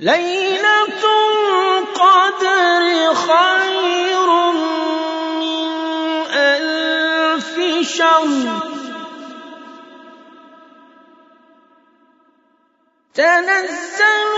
ليلة القدر خير من ألف شهر. تنزل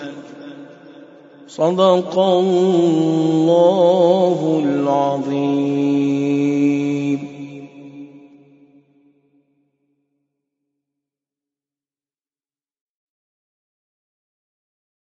صدق الله العظيم.